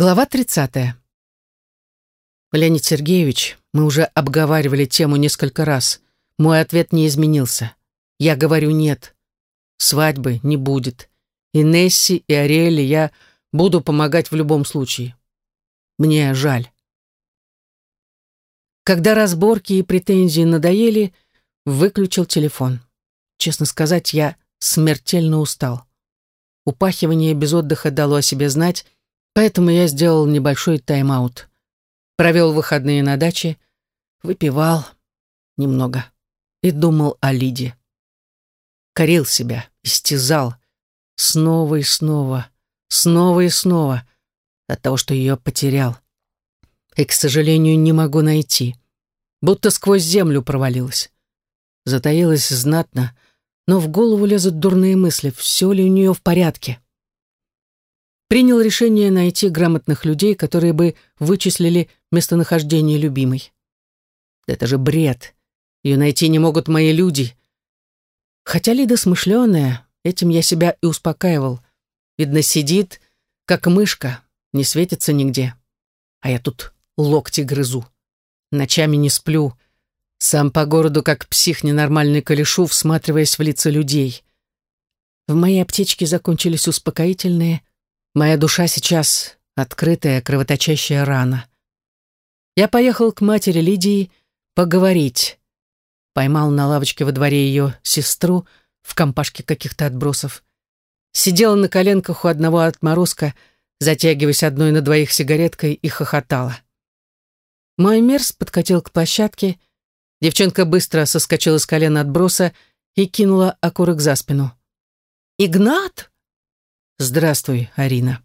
Глава 30. Леонид Сергеевич, мы уже обговаривали тему несколько раз. Мой ответ не изменился. Я говорю «нет». Свадьбы не будет. И Несси, и Ариэле я буду помогать в любом случае. Мне жаль. Когда разборки и претензии надоели, выключил телефон. Честно сказать, я смертельно устал. Упахивание без отдыха дало о себе знать, Поэтому я сделал небольшой тайм-аут. Провел выходные на даче, выпивал немного и думал о Лиде. Корил себя, истязал, снова и снова, снова и снова от того, что ее потерял. И, к сожалению, не могу найти. Будто сквозь землю провалилась. Затаилась знатно, но в голову лезут дурные мысли, все ли у нее в порядке принял решение найти грамотных людей, которые бы вычислили местонахождение любимой. Это же бред. Ее найти не могут мои люди. Хотя Лида смышленая, этим я себя и успокаивал. Видно, сидит, как мышка, не светится нигде. А я тут локти грызу. Ночами не сплю. Сам по городу, как псих ненормальный колешу, всматриваясь в лица людей. В моей аптечке закончились успокоительные, Моя душа сейчас открытая кровоточащая рана. Я поехал к матери Лидии поговорить. Поймал на лавочке во дворе ее сестру в компашке каких-то отбросов. Сидела на коленках у одного отморозка, затягиваясь одной на двоих сигареткой и хохотала. Мой мерз подкатил к площадке. Девчонка быстро соскочила с колена отброса и кинула окурок за спину. «Игнат!» «Здравствуй, Арина».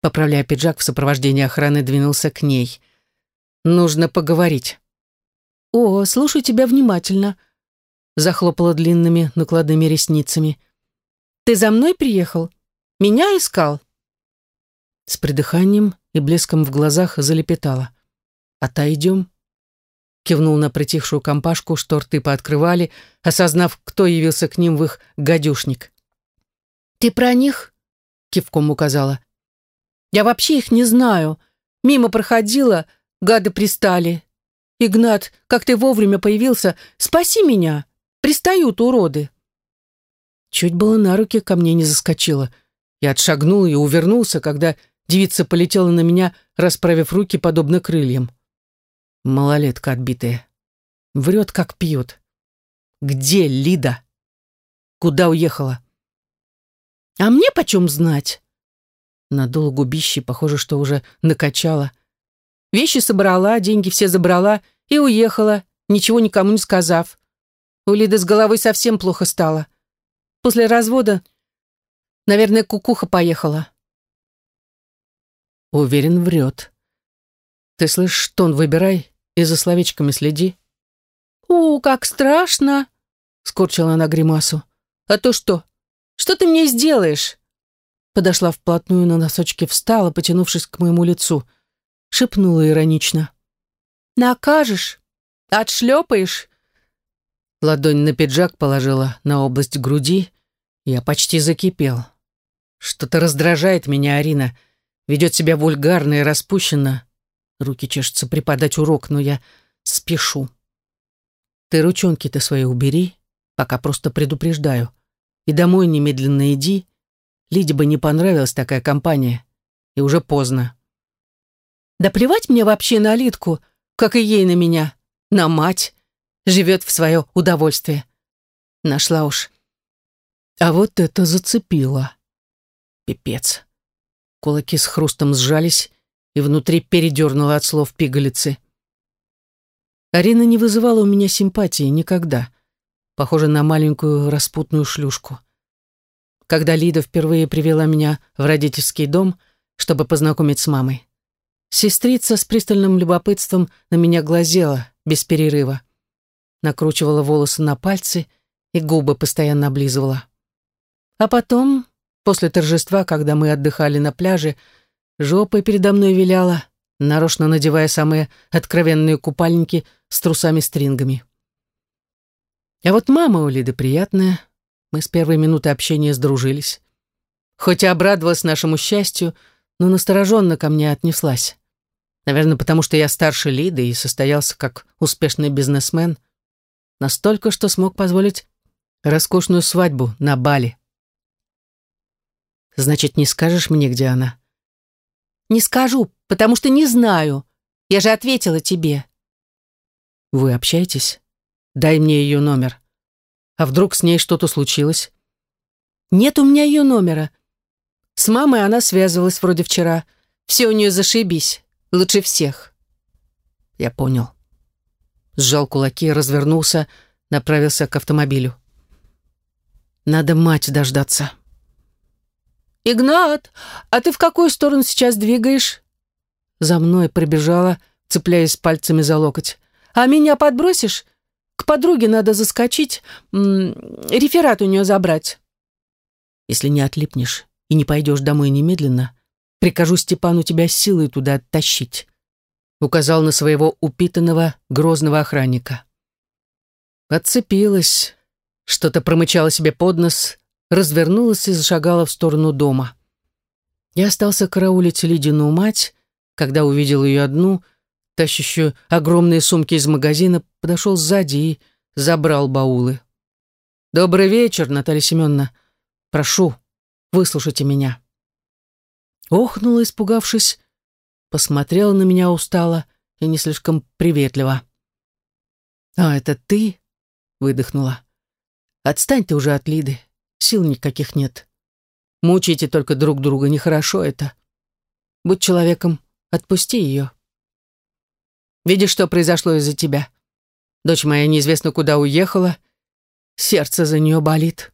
Поправляя пиджак в сопровождении охраны, двинулся к ней. «Нужно поговорить». «О, слушаю тебя внимательно», — захлопала длинными накладными ресницами. «Ты за мной приехал? Меня искал?» С придыханием и блеском в глазах залепетала. «Отойдем?» Кивнул на притихшую компашку, что рты пооткрывали, осознав, кто явился к ним в их гадюшник. «Ты про них?» — кивком указала. «Я вообще их не знаю. Мимо проходила, гады пристали. Игнат, как ты вовремя появился, спаси меня. Пристают уроды». Чуть было на руки ко мне не заскочила. Я отшагнул и увернулся, когда девица полетела на меня, расправив руки, подобно крыльям. Малолетка отбитая. Врет, как пьет. Где Лида? Куда уехала? А мне почем знать? Надула губище, похоже, что уже накачала. Вещи собрала, деньги все забрала и уехала, ничего никому не сказав. У Лиды с головой совсем плохо стало. После развода, наверное, кукуха поехала. Уверен, врет. Ты слышишь, тон выбирай и за словечками следи. «У, как страшно!» — скорчила она гримасу. «А то что, что ты мне сделаешь?» Подошла вплотную на носочки, встала, потянувшись к моему лицу. Шепнула иронично. «Накажешь? Отшлепаешь?» Ладонь на пиджак положила на область груди. Я почти закипел. Что-то раздражает меня, Арина. Ведет себя вульгарно и распущенно. Руки чешутся преподать урок, но я спешу. Ты ручонки-то свои убери, пока просто предупреждаю и домой немедленно иди. Лиде бы не понравилась такая компания. И уже поздно. Да плевать мне вообще на Лидку, как и ей на меня, на мать. Живет в свое удовольствие. Нашла уж. А вот это зацепило. Пипец. Кулаки с хрустом сжались, и внутри передернуло от слов пигалицы. Арина не вызывала у меня симпатии никогда похожа на маленькую распутную шлюшку. Когда Лида впервые привела меня в родительский дом, чтобы познакомить с мамой, сестрица с пристальным любопытством на меня глазела без перерыва, накручивала волосы на пальцы и губы постоянно облизывала. А потом, после торжества, когда мы отдыхали на пляже, жопой передо мной виляла, нарочно надевая самые откровенные купальники с трусами-стрингами. А вот мама у Лиды приятная. Мы с первой минуты общения сдружились. Хоть и обрадовалась нашему счастью, но настороженно ко мне отнеслась. Наверное, потому что я старше Лиды и состоялся как успешный бизнесмен. Настолько, что смог позволить роскошную свадьбу на Бали. Значит, не скажешь мне, где она? Не скажу, потому что не знаю. Я же ответила тебе. Вы общаетесь? Дай мне ее номер. А вдруг с ней что-то случилось? Нет у меня ее номера. С мамой она связывалась вроде вчера. Все у нее зашибись. Лучше всех. Я понял. Сжал кулаки, развернулся, направился к автомобилю. Надо мать дождаться. «Игнат, а ты в какую сторону сейчас двигаешь?» За мной прибежала, цепляясь пальцами за локоть. «А меня подбросишь? К подруге надо заскочить, реферат у нее забрать». «Если не отлипнешь и не пойдешь домой немедленно, Прикажу Степану тебя силой туда оттащить», указал на своего упитанного грозного охранника. Отцепилась, что-то промычала себе под нос, развернулась и зашагала в сторону дома. Я остался караулить Лидину мать, когда увидел ее одну, тащащую огромные сумки из магазина, подошел сзади и забрал баулы. «Добрый вечер, Наталья Семеновна. Прошу, выслушайте меня». Охнула, испугавшись, посмотрела на меня устало и не слишком приветливо. «А, это ты?» — выдохнула. «Отстань ты уже от Лиды, сил никаких нет. Мучайте только друг друга, нехорошо это. Будь человеком, отпусти ее. Видишь, что произошло из-за тебя? Дочь моя неизвестно куда уехала, сердце за нее болит».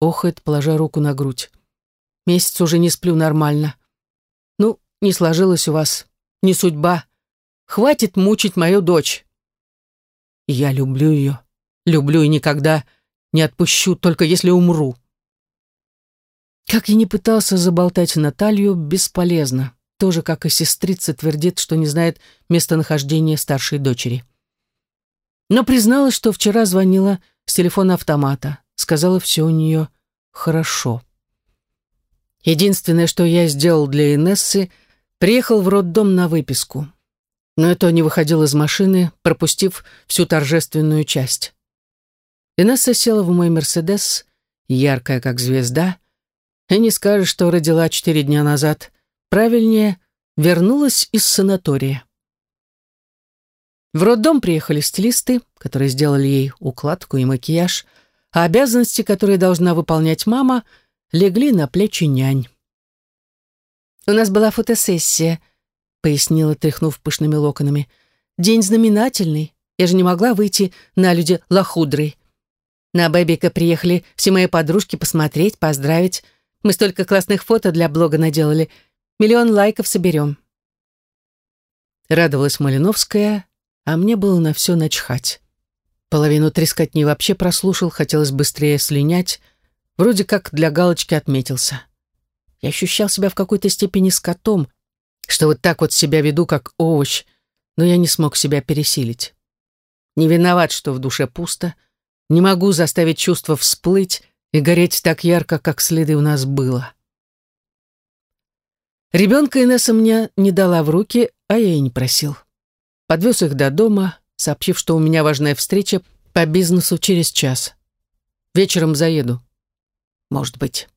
Охает, положа руку на грудь. Месяц уже не сплю нормально. Ну, не сложилось у вас. Не судьба. Хватит мучить мою дочь. я люблю ее. Люблю и никогда не отпущу, только если умру. Как я не пытался заболтать Наталью, бесполезно. Тоже, как и сестрица, твердит, что не знает местонахождения старшей дочери. Но призналась, что вчера звонила с телефона автомата. Сказала, все у нее хорошо. Единственное, что я сделал для Инессы, приехал в роддом на выписку. Но это не выходил из машины, пропустив всю торжественную часть. Инесса села в мой «Мерседес», яркая как звезда, и не скажешь, что родила четыре дня назад. Правильнее, вернулась из санатория. В роддом приехали стилисты, которые сделали ей укладку и макияж, а обязанности, которые должна выполнять мама — легли на плечи нянь. «У нас была фотосессия», — пояснила, тряхнув пышными локонами. «День знаменательный. Я же не могла выйти на люди лохудрой. На Бэбика приехали все мои подружки посмотреть, поздравить. Мы столько классных фото для блога наделали. Миллион лайков соберем». Радовалась Малиновская, а мне было на все начхать. Половину трескотни вообще прослушал, хотелось быстрее слинять, Вроде как для галочки отметился. Я ощущал себя в какой-то степени скотом, что вот так вот себя веду, как овощ, но я не смог себя пересилить. Не виноват, что в душе пусто, не могу заставить чувства всплыть и гореть так ярко, как следы у нас было. Ребенка Инесса мне не дала в руки, а я и не просил. Подвез их до дома, сообщив, что у меня важная встреча по бизнесу через час. Вечером заеду. Может быть.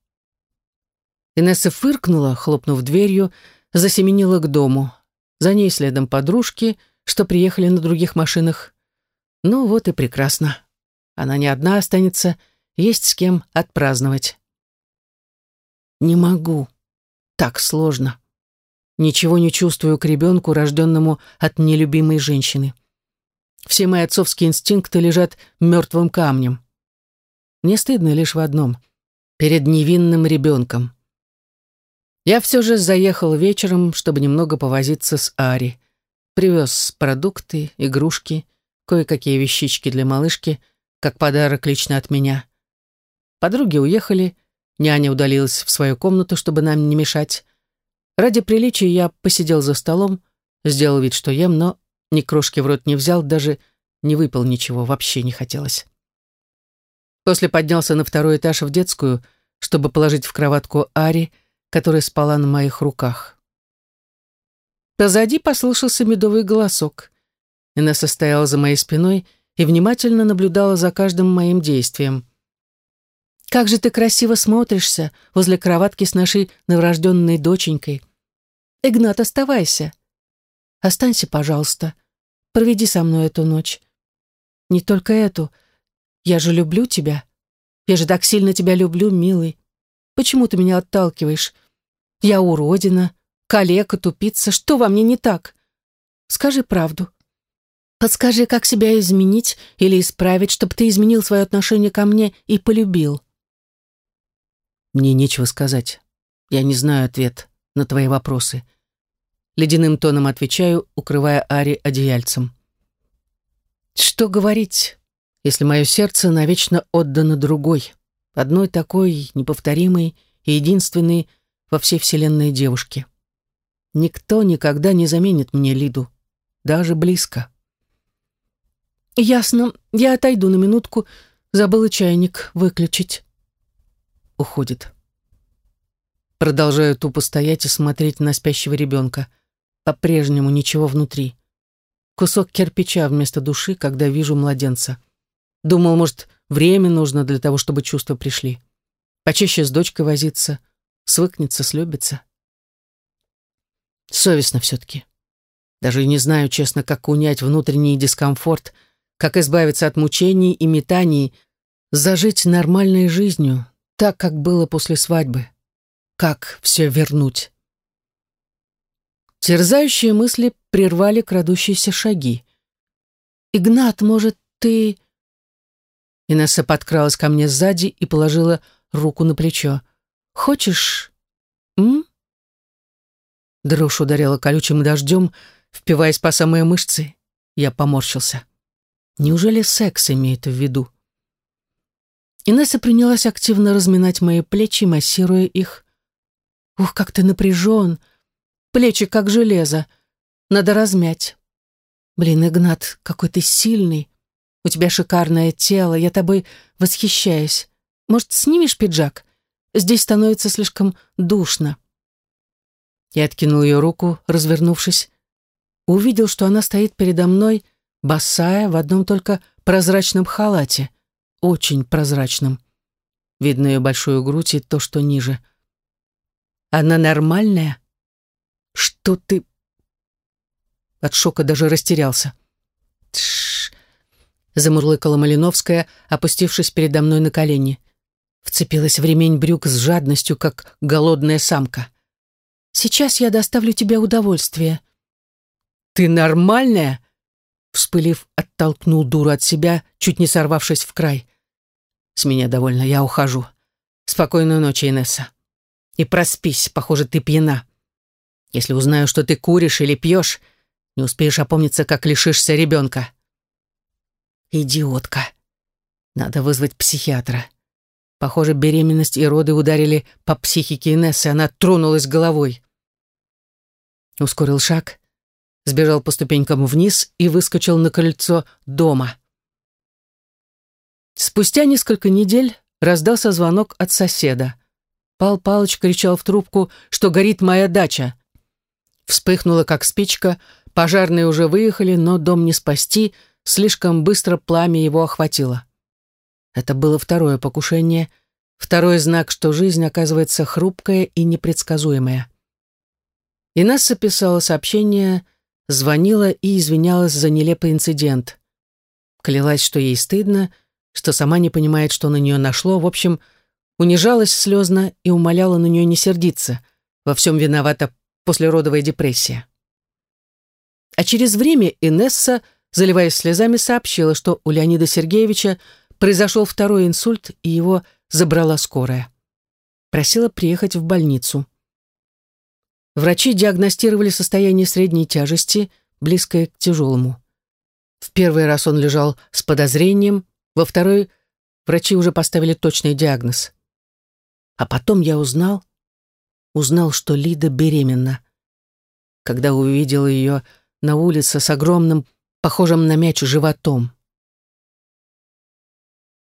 Инесса фыркнула, хлопнув дверью, засеменила к дому. За ней следом подружки, что приехали на других машинах. Ну вот и прекрасно. Она не одна останется, есть с кем отпраздновать. Не могу. Так сложно. Ничего не чувствую к ребенку, рожденному от нелюбимой женщины. Все мои отцовские инстинкты лежат мертвым камнем. Мне стыдно лишь в одном — перед невинным ребенком. Я все же заехал вечером, чтобы немного повозиться с Ари. Привез продукты, игрушки, кое-какие вещички для малышки, как подарок лично от меня. Подруги уехали, няня удалилась в свою комнату, чтобы нам не мешать. Ради приличия я посидел за столом, сделал вид, что ем, но ни крошки в рот не взял, даже не выпил ничего, вообще не хотелось. После поднялся на второй этаж в детскую, чтобы положить в кроватку Ари, которая спала на моих руках. Позади послышался медовый голосок. Инесса стояла за моей спиной и внимательно наблюдала за каждым моим действием. «Как же ты красиво смотришься возле кроватки с нашей новорожденной доченькой. Игнат, оставайся. Останься, пожалуйста. Проведи со мной эту ночь. Не только эту. Я же люблю тебя. Я же так сильно тебя люблю, милый. Почему ты меня отталкиваешь? Я уродина, калека, тупица. Что во мне не так? Скажи правду. Подскажи, как себя изменить или исправить, чтобы ты изменил свое отношение ко мне и полюбил. Мне нечего сказать. Я не знаю ответ на твои вопросы. Ледяным тоном отвечаю, укрывая Ари одеяльцем. Что говорить, если мое сердце навечно отдано другой, одной такой неповторимой и единственной во всей вселенной девушке. Никто никогда не заменит мне Лиду, даже близко. «Ясно. Я отойду на минутку. Забыла чайник выключить». Уходит. Продолжаю тупо стоять и смотреть на спящего ребенка. По-прежнему ничего внутри. Кусок кирпича вместо души, когда вижу младенца. Думал, может, время нужно для того, чтобы чувства пришли. Почаще с дочкой возиться, свыкнется, слюбится. Совестно все-таки. Даже не знаю, честно, как унять внутренний дискомфорт, как избавиться от мучений и метаний, зажить нормальной жизнью, так, как было после свадьбы. Как все вернуть? Терзающие мысли прервали крадущиеся шаги. «Игнат, может, ты...» Инесса подкралась ко мне сзади и положила руку на плечо. «Хочешь? М?» Дрожь ударила колючим дождем, впиваясь по самые мышцы. Я поморщился. Неужели секс имеет в виду? Инесса принялась активно разминать мои плечи, массируя их. «Ух, как ты напряжен!» Плечи как железо. Надо размять. Блин, Игнат, какой ты сильный. У тебя шикарное тело, я тобой восхищаюсь. Может, снимешь пиджак? Здесь становится слишком душно. Я откинул ее руку, развернувшись. Увидел, что она стоит передо мной, босая, в одном только прозрачном халате. Очень прозрачном. Видно ее большую грудь и то, что ниже. Она нормальная? «Что ты...» От шока даже растерялся. «Тш...» Замурлыкала Малиновская, опустившись передо мной на колени. Вцепилась в ремень брюк с жадностью, как голодная самка. «Сейчас я доставлю тебе удовольствие». «Ты нормальная?» Вспылив, оттолкнул дуру от себя, чуть не сорвавшись в край. «С меня довольно, я ухожу. Спокойной ночи, Инесса. И проспись, похоже, ты пьяна». Если узнаю, что ты куришь или пьешь, не успеешь опомниться, как лишишься ребенка. Идиотка. Надо вызвать психиатра. Похоже, беременность и роды ударили по психике Инессы, она тронулась головой. Ускорил шаг, сбежал по ступенькам вниз и выскочил на крыльцо дома. Спустя несколько недель раздался звонок от соседа. Пал Палыч кричал в трубку, что горит моя дача. Вспыхнула, как спичка, пожарные уже выехали, но дом не спасти, слишком быстро пламя его охватило. Это было второе покушение, второй знак, что жизнь оказывается хрупкая и непредсказуемая. Инесса писала сообщение, звонила и извинялась за нелепый инцидент. Клялась, что ей стыдно, что сама не понимает, что на нее нашло, в общем, унижалась слезно и умоляла на нее не сердиться. Во всем виновата послеродовая депрессия. А через время Инесса, заливаясь слезами, сообщила, что у Леонида Сергеевича произошел второй инсульт, и его забрала скорая. Просила приехать в больницу. Врачи диагностировали состояние средней тяжести, близкое к тяжелому. В первый раз он лежал с подозрением, во второй врачи уже поставили точный диагноз. А потом я узнал, узнал, что Лида беременна. Когда увидел ее на улице с огромным, похожим на мяч животом.